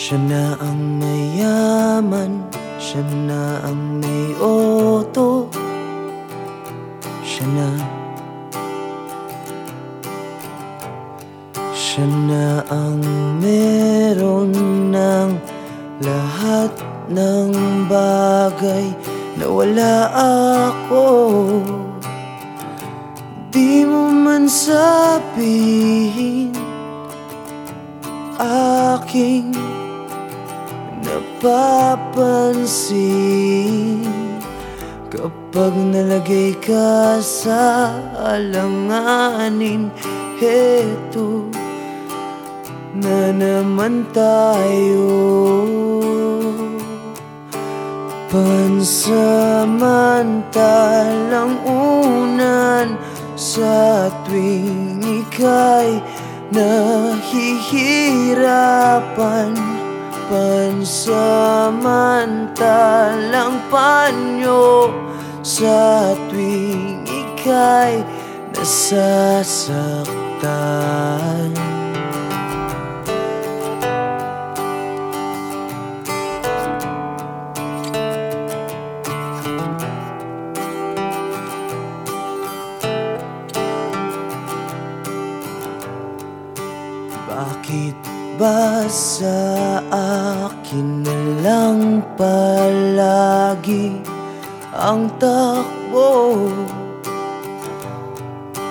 Siya na ang may oto. Siya na. Siya na ang meron ng lahat ng bagay na wala ako. Di mo man sabihin aking napapansin Kapag nalagay ka sa alanganin Heto na naman tayo. Pansamantalang unan sa tuwing ika'y nahihirapan Pansamantalang panyo sa tuwing ika'y nasasaktan. Bakit ba sa akin na lang palagi ang takbo?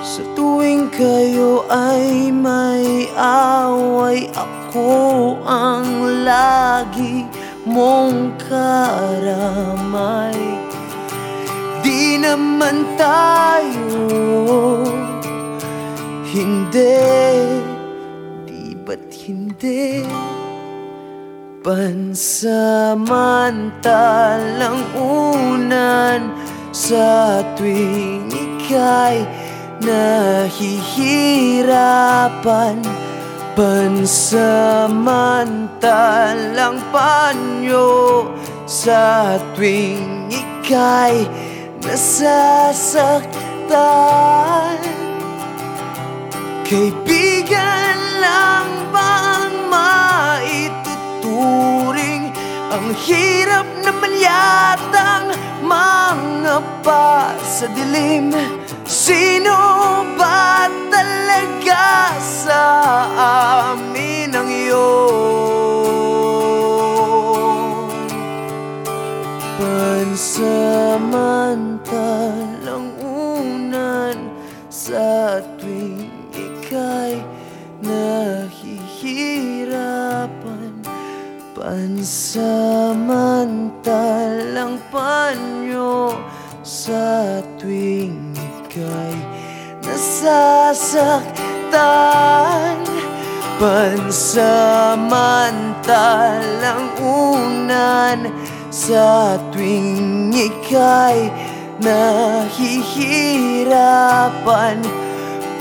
Sa tuwing kayo ay may away Ako ang lagi mong karamay Di naman tayo Hindi hindi Pansamantalang unan Sa tuwing ika'y nahihirapan Pansamantalang panyo Sa tuwing ika'y nasasaktan. Kaibigan lang Ang hirap naman yatang mga pa sa dilim Sino ba talaga sa amin ang iyon? Pansamantalang unan sa tuwing ika'y Pansamantalang panyo sa tuwing ika'y nasasaktan. Pansamantalang unan sa tuwing ika'y nahihirapan.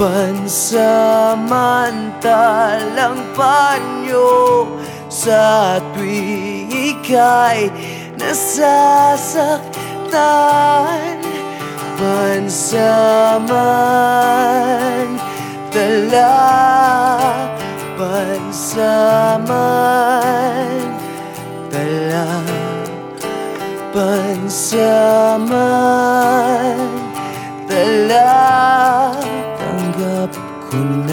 Pansamantalang panyo sa sa tuwing ika'y nasasaktan Pansaman tala Pansaman tala Pansaman tala Tanggap ko na.